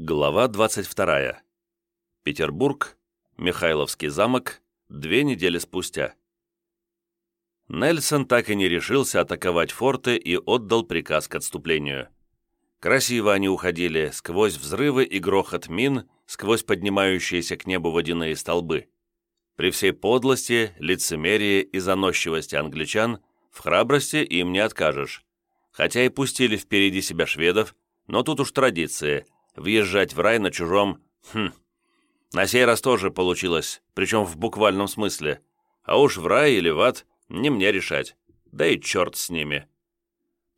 Глава 22. Петербург, Михайловский замок, две недели спустя. Нельсон так и не решился атаковать форты и отдал приказ к отступлению. Красиво они уходили, сквозь взрывы и грохот мин, сквозь поднимающиеся к небу водяные столбы. При всей подлости, лицемерии и заносчивости англичан в храбрости им не откажешь. Хотя и пустили впереди себя шведов, но тут уж традиции – въезжать в рай на чужом... Хм. На сей раз тоже получилось, причем в буквальном смысле. А уж в рай или в ад не мне решать. Да и черт с ними.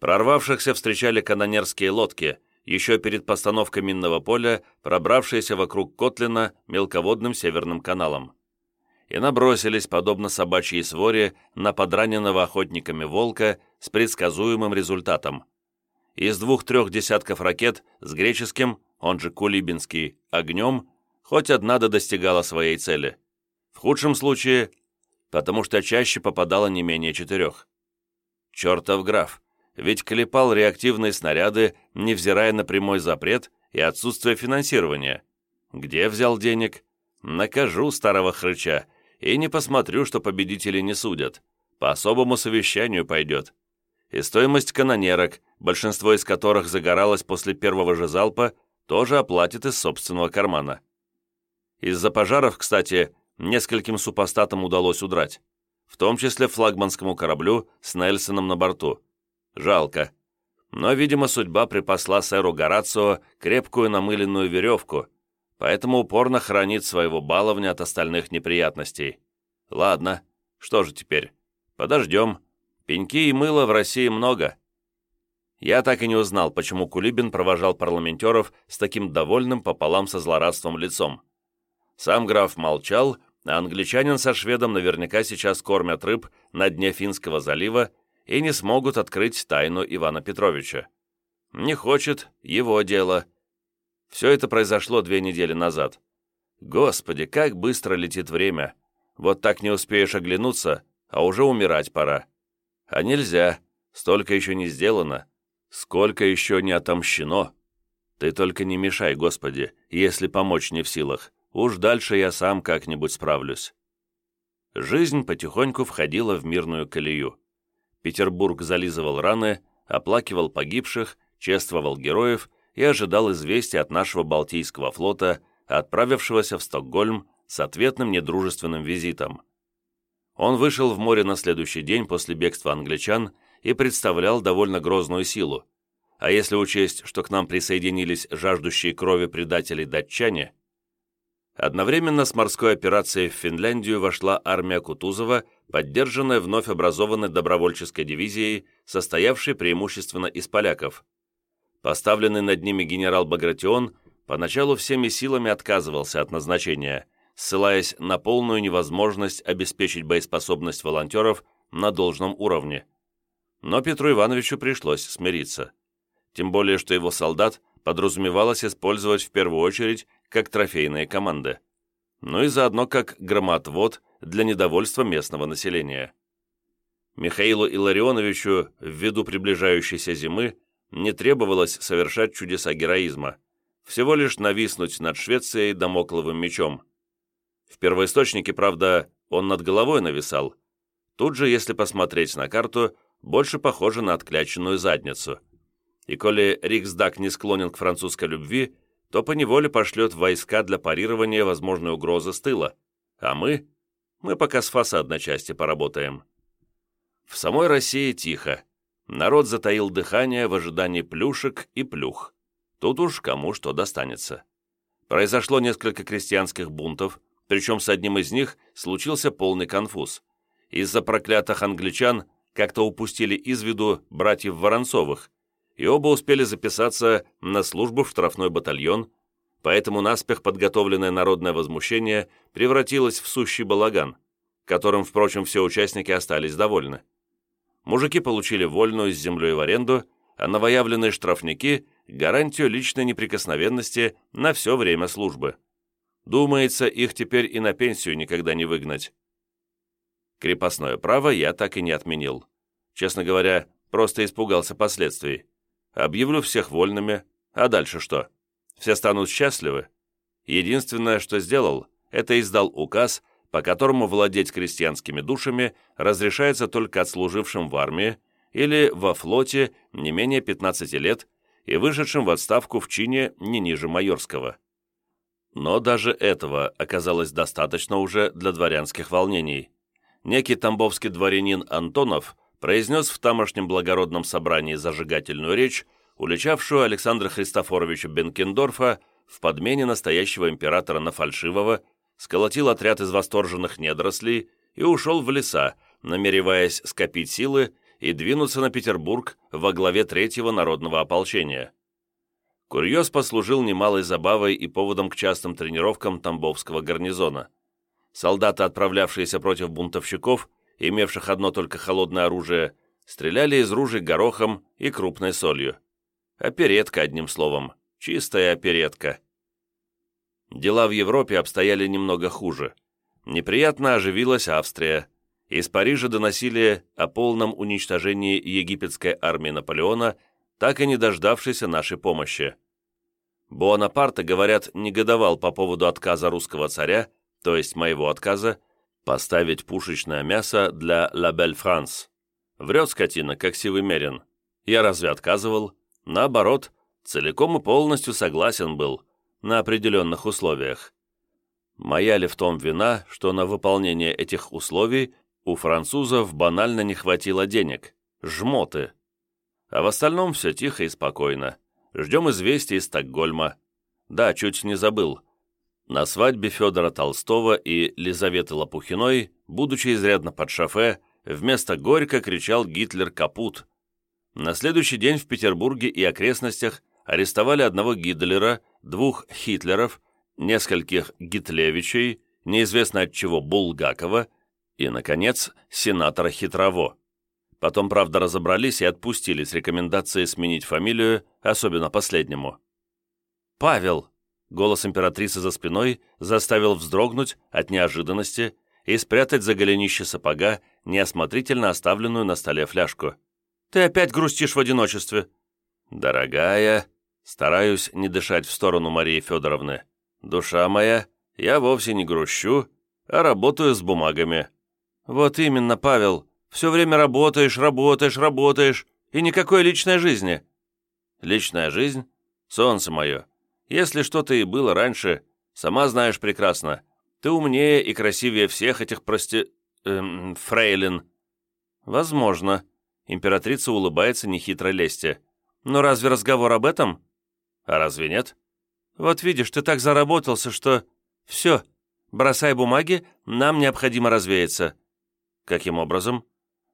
Прорвавшихся встречали канонерские лодки, еще перед постановкой минного поля, пробравшиеся вокруг Котлина мелководным северным каналом. И набросились, подобно собачьей своре, на подраненного охотниками волка с предсказуемым результатом. Из двух-трех десятков ракет с греческим он же Кулибинский, огнем, хоть одна да достигала своей цели. В худшем случае, потому что чаще попадало не менее четырех. Чертов граф, ведь клепал реактивные снаряды, невзирая на прямой запрет и отсутствие финансирования. Где взял денег? Накажу старого хрыча и не посмотрю, что победители не судят. По особому совещанию пойдет. И стоимость канонерок, большинство из которых загоралось после первого же залпа, тоже оплатит из собственного кармана. Из-за пожаров, кстати, нескольким супостатам удалось удрать, в том числе флагманскому кораблю с Нельсоном на борту. Жалко. Но, видимо, судьба припасла сэру Горацио крепкую намыленную веревку, поэтому упорно хранит своего баловня от остальных неприятностей. Ладно, что же теперь? Подождем. Пеньки и мыла в России много. Я так и не узнал, почему Кулибин провожал парламентеров с таким довольным пополам со злорадством лицом. Сам граф молчал, а англичанин со шведом наверняка сейчас кормят рыб на дне Финского залива и не смогут открыть тайну Ивана Петровича. Не хочет, его дело. Все это произошло две недели назад. Господи, как быстро летит время. Вот так не успеешь оглянуться, а уже умирать пора. А нельзя, столько еще не сделано. Сколько еще не отомщено? Ты только не мешай, Господи, если помочь не в силах. Уж дальше я сам как-нибудь справлюсь. Жизнь потихоньку входила в мирную колею. Петербург зализывал раны, оплакивал погибших, чествовал героев и ожидал известия от нашего Балтийского флота, отправившегося в Стокгольм с ответным недружественным визитом. Он вышел в море на следующий день после бегства англичан и представлял довольно грозную силу. А если учесть, что к нам присоединились жаждущие крови предателей датчане, одновременно с морской операцией в Финляндию вошла армия Кутузова, поддержанная вновь образованной добровольческой дивизией, состоявшей преимущественно из поляков. Поставленный над ними генерал Багратион поначалу всеми силами отказывался от назначения, ссылаясь на полную невозможность обеспечить боеспособность волонтеров на должном уровне. Но Петру Ивановичу пришлось смириться. Тем более, что его солдат подразумевалось использовать в первую очередь как трофейные команды. Ну и заодно как громоотвод для недовольства местного населения. Михаилу Илларионовичу, ввиду приближающейся зимы, не требовалось совершать чудеса героизма, всего лишь нависнуть над Швецией домокловым мечом. В первоисточнике, правда, он над головой нависал. Тут же, если посмотреть на карту, больше похоже на откляченную задницу. И коли Риксдаг не склонен к французской любви, то поневоле пошлет войска для парирования возможной угрозы с тыла. А мы? Мы пока с фасадной части поработаем. В самой России тихо. Народ затаил дыхание в ожидании плюшек и плюх. Тут уж кому что достанется. Произошло несколько крестьянских бунтов, причем с одним из них случился полный конфуз. Из-за проклятых англичан как-то упустили из виду братьев Воронцовых, и оба успели записаться на службу в штрафной батальон, поэтому наспех подготовленное народное возмущение превратилось в сущий балаган, которым, впрочем, все участники остались довольны. Мужики получили вольную с землей в аренду, а новоявленные штрафники – гарантию личной неприкосновенности на все время службы. Думается, их теперь и на пенсию никогда не выгнать. Крепостное право я так и не отменил. Честно говоря, просто испугался последствий. Объявлю всех вольными, а дальше что? Все станут счастливы. Единственное, что сделал, это издал указ, по которому владеть крестьянскими душами разрешается только отслужившим в армии или во флоте не менее 15 лет и вышедшим в отставку в чине не ниже майорского. Но даже этого оказалось достаточно уже для дворянских волнений. Некий тамбовский дворянин Антонов произнес в тамошнем благородном собрании зажигательную речь, уличавшую Александра Христофоровича Бенкендорфа в подмене настоящего императора на фальшивого, сколотил отряд из восторженных недорослей и ушел в леса, намереваясь скопить силы и двинуться на Петербург во главе Третьего народного ополчения. Курьез послужил немалой забавой и поводом к частым тренировкам Тамбовского гарнизона. Солдаты, отправлявшиеся против бунтовщиков, имевших одно только холодное оружие, стреляли из ружей горохом и крупной солью. Оперетка, одним словом, чистая оперетка. Дела в Европе обстояли немного хуже. Неприятно оживилась Австрия. Из Парижа доносили о полном уничтожении египетской армии Наполеона – так и не дождавшийся нашей помощи. Буанапарта, говорят, негодовал по поводу отказа русского царя, то есть моего отказа, поставить пушечное мясо для «La Belle France». Врет скотина, как сивый мерин. Я разве отказывал? Наоборот, целиком и полностью согласен был, на определенных условиях. Моя ли в том вина, что на выполнение этих условий у французов банально не хватило денег? Жмоты. А в остальном все тихо и спокойно. Ждем известия из Стокгольма. Да, чуть не забыл. На свадьбе Федора Толстого и Лизаветы Лопухиной, будучи изрядно под шофе, вместо «Горько» кричал Гитлер «Капут». На следующий день в Петербурге и окрестностях арестовали одного Гитлера, двух Хитлеров, нескольких Гитлевичей, неизвестно от чего Булгакова и, наконец, сенатора Хитрово. Потом, правда, разобрались и отпустили с рекомендацией сменить фамилию, особенно последнему. «Павел!» — голос императрицы за спиной заставил вздрогнуть от неожиданности и спрятать за голенище сапога неосмотрительно оставленную на столе фляжку. «Ты опять грустишь в одиночестве!» «Дорогая!» Стараюсь не дышать в сторону Марии Федоровны. «Душа моя, я вовсе не грущу, а работаю с бумагами». «Вот именно, Павел!» Все время работаешь, работаешь, работаешь, и никакой личной жизни». «Личная жизнь? Солнце мое. Если что-то и было раньше, сама знаешь прекрасно, ты умнее и красивее всех этих прости... Эм, фрейлин». «Возможно». Императрица улыбается нехитро лести. «Но разве разговор об этом?» «А разве нет?» «Вот видишь, ты так заработался, что...» «Все, бросай бумаги, нам необходимо развеяться». «Каким образом?»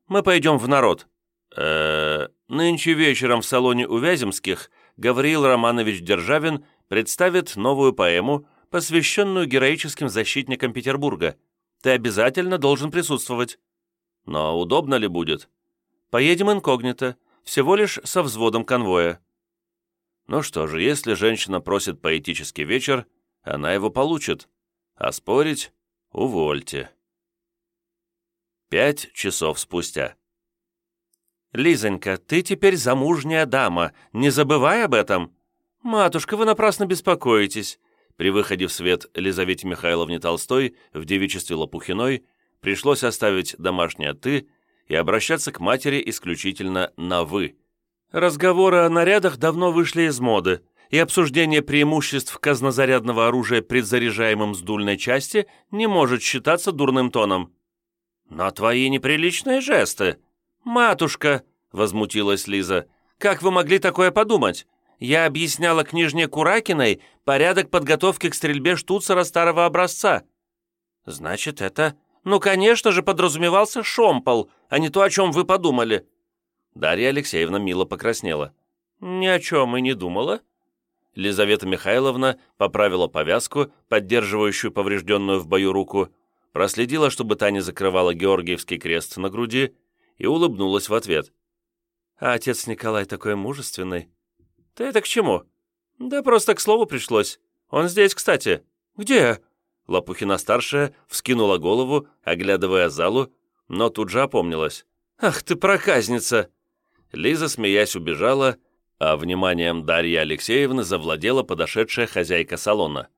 Мы пойдем в народ. Э, нынче вечером в салоне у Вяземских Гавриил Романович Державин представит новую поэму, посвященную героическим защитникам Петербурга. Ты обязательно должен присутствовать. Но удобно ли будет? Поедем инкогнито, всего лишь со взводом конвоя. Ну что же, если женщина просит поэтический вечер, она его получит. А спорить — увольте. Пять часов спустя. «Лизонька, ты теперь замужняя дама, не забывай об этом!» «Матушка, вы напрасно беспокоитесь!» При выходе в свет Лизавете Михайловне Толстой в девичестве Лопухиной пришлось оставить домашнее «ты» и обращаться к матери исключительно на «вы». Разговоры о нарядах давно вышли из моды, и обсуждение преимуществ казнозарядного оружия предзаряжаемым с дульной части не может считаться дурным тоном. «Но твои неприличные жесты!» «Матушка!» — возмутилась Лиза. «Как вы могли такое подумать? Я объясняла княжне Куракиной порядок подготовки к стрельбе штуцера старого образца». «Значит, это...» «Ну, конечно же, подразумевался шомпол, а не то, о чем вы подумали». Дарья Алексеевна мило покраснела. «Ни о чем и не думала». Лизавета Михайловна поправила повязку, поддерживающую поврежденную в бою руку, проследила, чтобы Таня закрывала Георгиевский крест на груди, и улыбнулась в ответ. «А отец Николай такой мужественный». «Ты это к чему?» «Да просто к слову пришлось. Он здесь, кстати». «Где?» Лопухина-старшая вскинула голову, оглядывая залу, но тут же опомнилась. «Ах ты проказница!» Лиза, смеясь, убежала, А вниманием Дарьи Алексеевны завладела подошедшая хозяйка салона.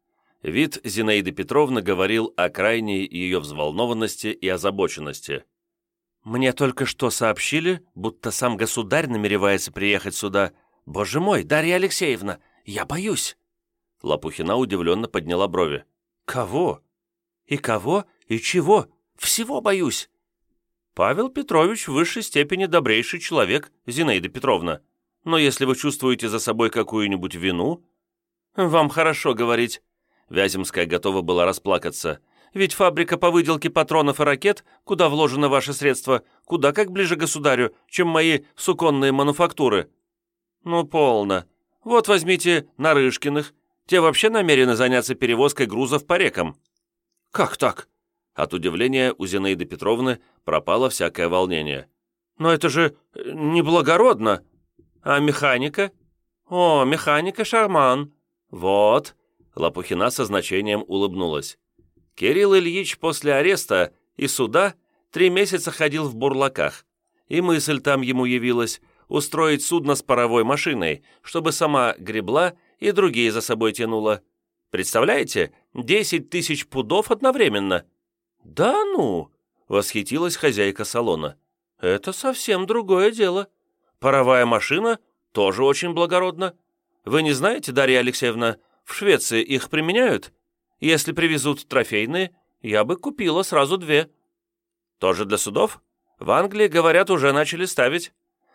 Вид Зинаиды Петровны говорил о крайней ее взволнованности и озабоченности. «Мне только что сообщили, будто сам государь намеревается приехать сюда. Боже мой, Дарья Алексеевна, я боюсь!» Лопухина удивленно подняла брови. «Кого? И кого? И чего? Всего боюсь!» «Павел Петрович в высшей степени добрейший человек, Зинаида Петровна. Но если вы чувствуете за собой какую-нибудь вину...» «Вам хорошо говорить». Вяземская готова была расплакаться. «Ведь фабрика по выделке патронов и ракет, куда вложены ваши средства, куда как ближе государю, чем мои суконные мануфактуры». «Ну, полно. Вот возьмите Нарышкиных, те вообще намерены заняться перевозкой грузов по рекам». «Как так?» От удивления у Зинаиды Петровны пропало всякое волнение. «Но это же э, неблагородно! А механика? О, механика Шарман! Вот!» Лопухина со значением улыбнулась. «Кирилл Ильич после ареста и суда три месяца ходил в бурлаках, и мысль там ему явилась устроить судно с паровой машиной, чтобы сама гребла и другие за собой тянула. Представляете, десять тысяч пудов одновременно!» «Да ну!» — восхитилась хозяйка салона. «Это совсем другое дело. Паровая машина тоже очень благородно. Вы не знаете, Дарья Алексеевна, в Швеции их применяют? Если привезут трофейные, я бы купила сразу две». «Тоже для судов? В Англии, говорят, уже начали ставить».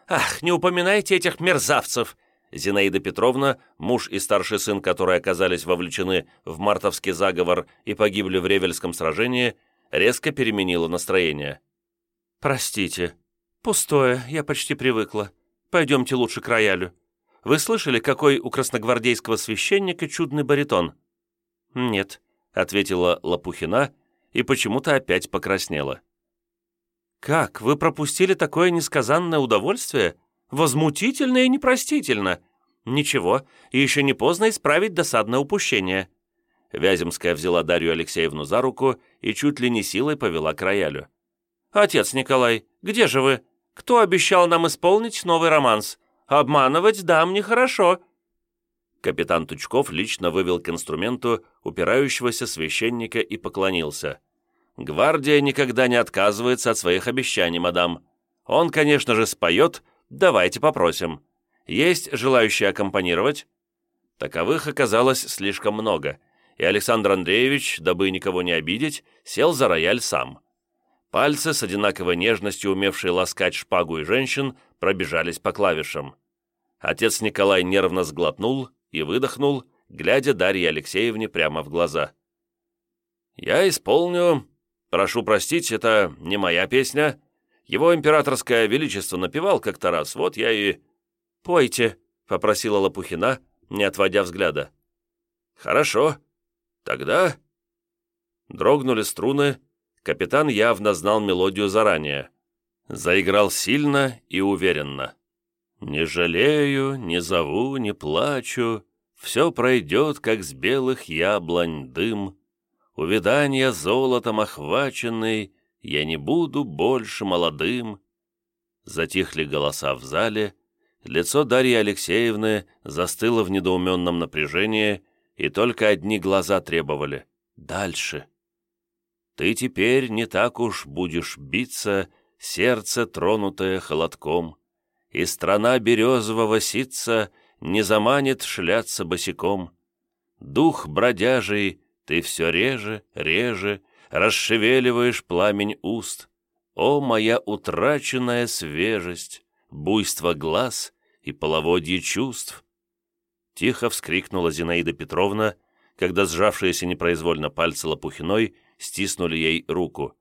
«Ах, не упоминайте этих мерзавцев!» Зинаида Петровна, муж и старший сын, которые оказались вовлечены в мартовский заговор и погибли в Ревельском сражении, резко переменила настроение. «Простите. Пустое, я почти привыкла. Пойдемте лучше к роялю. Вы слышали, какой у красногвардейского священника чудный баритон?» «Нет», — ответила Лопухина и почему-то опять покраснела. «Как, вы пропустили такое несказанное удовольствие? Возмутительно и непростительно. Ничего, еще не поздно исправить досадное упущение». Вяземская взяла Дарью Алексеевну за руку и чуть ли не силой повела к роялю. «Отец Николай, где же вы? Кто обещал нам исполнить новый романс? Обманывать дам нехорошо». Капитан Тучков лично вывел к инструменту упирающегося священника и поклонился. «Гвардия никогда не отказывается от своих обещаний, мадам. Он, конечно же, споет, Давайте попросим. Есть желающие аккомпанировать?» Таковых оказалось слишком много, и Александр Андреевич, дабы никого не обидеть, сел за рояль сам. Пальцы, с одинаковой нежностью умевшие ласкать шпагу и женщин, пробежались по клавишам. Отец Николай нервно сглотнул и выдохнул, глядя Дарье Алексеевне прямо в глаза. «Я исполню. Прошу простить, это не моя песня. Его императорское величество напевал как-то раз, вот я и...» «Пойте», — попросила Лопухина, не отводя взгляда. «Хорошо. Тогда...» Дрогнули струны, капитан явно знал мелодию заранее. Заиграл сильно и уверенно. «Не жалею, не зову, не плачу, все пройдет, как с белых яблонь дым, увидания золотом охваченный, я не буду больше молодым». Затихли голоса в зале, лицо Дарьи Алексеевны застыло в недоуменном напряжении, и только одни глаза требовали «дальше». «Ты теперь не так уж будешь биться, сердце, тронутое холодком, и страна березового ситца не заманит шляться босиком. Дух бродяжий ты все реже, реже, расшевеливаешь пламень уст. О, моя утраченная свежесть, буйство глаз и половодье чувств!» Тихо вскрикнула Зинаида Петровна, когда сжавшиеся непроизвольно пальцы Лопухиной стиснули ей руку.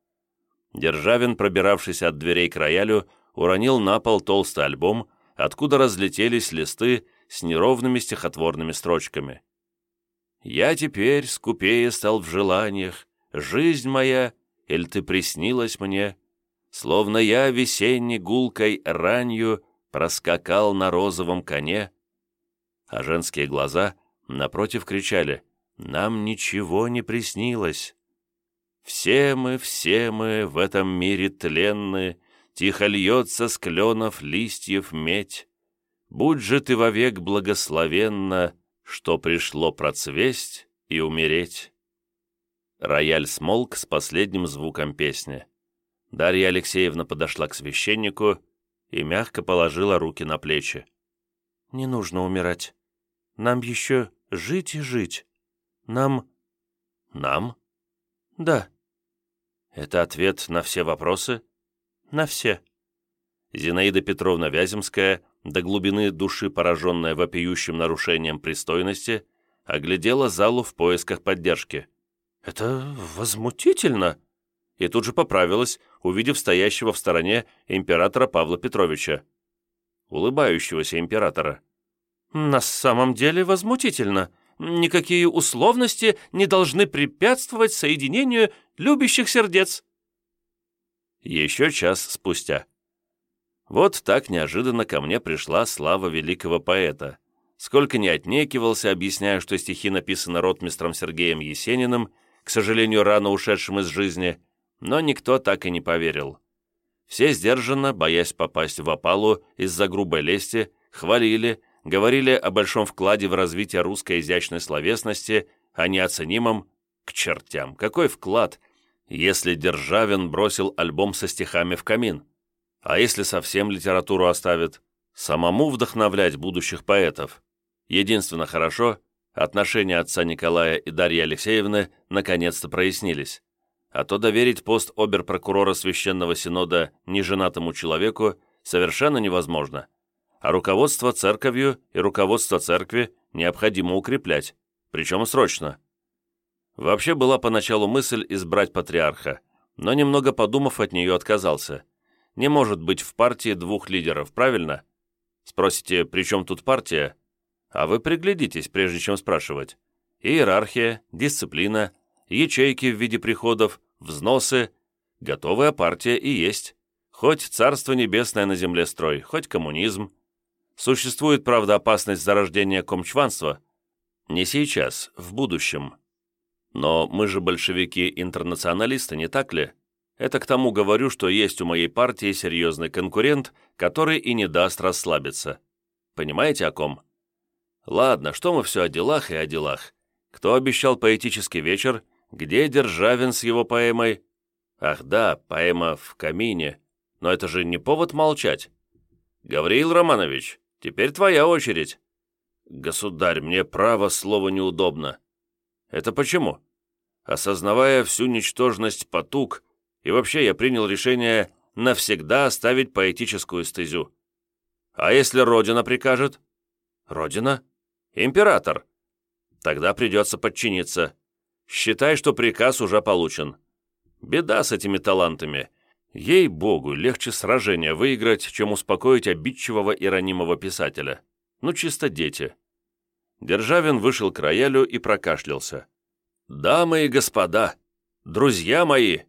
Державин, пробиравшись от дверей к роялю, уронил на пол толстый альбом, откуда разлетелись листы с неровными стихотворными строчками. «Я теперь скупее стал в желаниях, Жизнь моя, или ты приснилась мне, Словно я весенней гулкой ранью Проскакал на розовом коне. А женские глаза напротив кричали «Нам ничего не приснилось». Все мы, все мы в этом мире тленны, Тихо льется с кленов листьев медь. будь же ты вовек благословенна, что пришло процвесть и умереть. Рояль смолк с последним звуком песни. Дарья Алексеевна подошла к священнику и мягко положила руки на плечи. «Не нужно умирать. Нам еще жить и жить. Нам...» «Нам?» «Да». «Это ответ на все вопросы?» «На все». Зинаида Петровна Вяземская, до глубины души пораженная вопиющим нарушением пристойности, оглядела залу в поисках поддержки. «Это возмутительно!» И тут же поправилась, увидев стоящего в стороне императора Павла Петровича. Улыбающегося императора. «На самом деле возмутительно. Никакие условности не должны препятствовать соединению любящих сердец». Еще час спустя. Вот так неожиданно ко мне пришла слава великого поэта. Сколько не отнекивался, объясняя, что стихи написаны ротмистром Сергеем Есениным, к сожалению, рано ушедшим из жизни, но никто так и не поверил. Все сдержанно, боясь попасть в опалу из-за грубой лести, хвалили, говорили о большом вкладе в развитие русской изящной словесности, о неоценимом к чертям. Какой вклад, если Державин бросил альбом со стихами в камин? А если совсем литературу оставит? Самому вдохновлять будущих поэтов. Единственно хорошо, отношения отца Николая и Дарьи Алексеевны наконец-то прояснились а то доверить пост обер-прокурора Священного Синода неженатому человеку совершенно невозможно, а руководство церковью и руководство церкви необходимо укреплять, причем срочно. Вообще была поначалу мысль избрать патриарха, но немного подумав от нее отказался. Не может быть в партии двух лидеров, правильно? Спросите, при чем тут партия? А вы приглядитесь, прежде чем спрашивать. Иерархия, дисциплина, ячейки в виде приходов, взносы. Готовая партия и есть. Хоть царство небесное на земле строй, хоть коммунизм. Существует, правда, опасность зарождения комчванства. Не сейчас, в будущем. Но мы же большевики-интернационалисты, не так ли? Это к тому говорю, что есть у моей партии серьезный конкурент, который и не даст расслабиться. Понимаете, о ком? Ладно, что мы все о делах и о делах. Кто обещал поэтический вечер, где Державин с его поэмой? Ах да, поэма «В камине». Но это же не повод молчать. Гавриил Романович, теперь твоя очередь. Государь, мне право слово неудобно. Это почему? Осознавая всю ничтожность потуг, и вообще я принял решение навсегда оставить поэтическую стезю. А если Родина прикажет? Родина? Император. Тогда придется подчиниться. Считай, что приказ уже получен. Беда с этими талантами. Ей-богу, легче сражение выиграть, чем успокоить обидчивого и ранимого писателя. Ну, чисто дети. Державин вышел к роялю и прокашлялся. «Дамы и господа, друзья мои,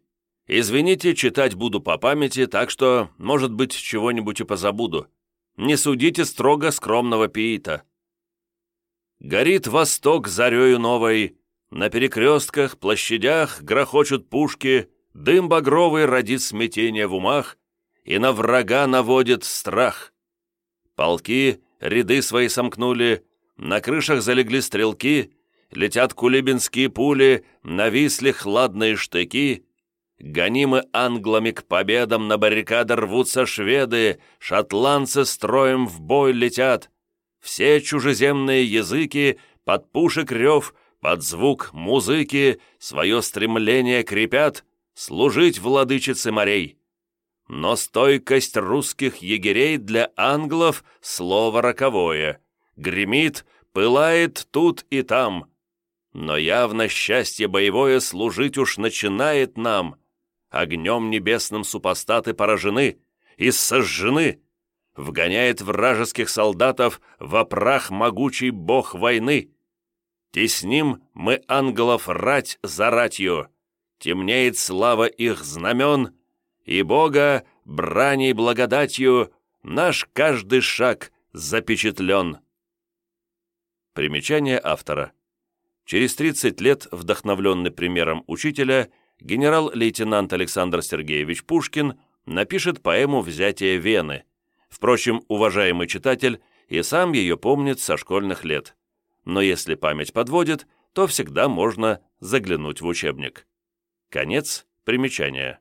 извините, читать буду по памяти, так что, может быть, чего-нибудь и позабуду. Не судите строго скромного пиита. Горит восток зарею новой, на перекрестках, площадях грохочут пушки, дым багровый родит смятение в умах. И на врага наводит страх. Полки ряды свои сомкнули, на крышах залегли стрелки, летят кулибинские пули, нависли хладные штыки, гонимы англами к победам на баррикады рвутся шведы, шотландцы строем в бой летят, все чужеземные языки под пушек рев под звук музыки свое стремление крепят служить владычице морей. Но стойкость русских егерей для англов — слово роковое. Гремит, пылает тут и там. Но явно счастье боевое служить уж начинает нам. Огнем небесным супостаты поражены и сожжены. Вгоняет вражеских солдатов во прах могучий бог войны. Тесним мы ангелов рать за ратью, темнеет слава их знамен, и Бога браней благодатью наш каждый шаг запечатлен. Примечание автора. Через 30 лет, вдохновленный примером учителя, генерал-лейтенант Александр Сергеевич Пушкин напишет поэму «Взятие Вены». Впрочем, уважаемый читатель, и сам ее помнит со школьных лет. Но если память подводит, то всегда можно заглянуть в учебник. Конец примечания.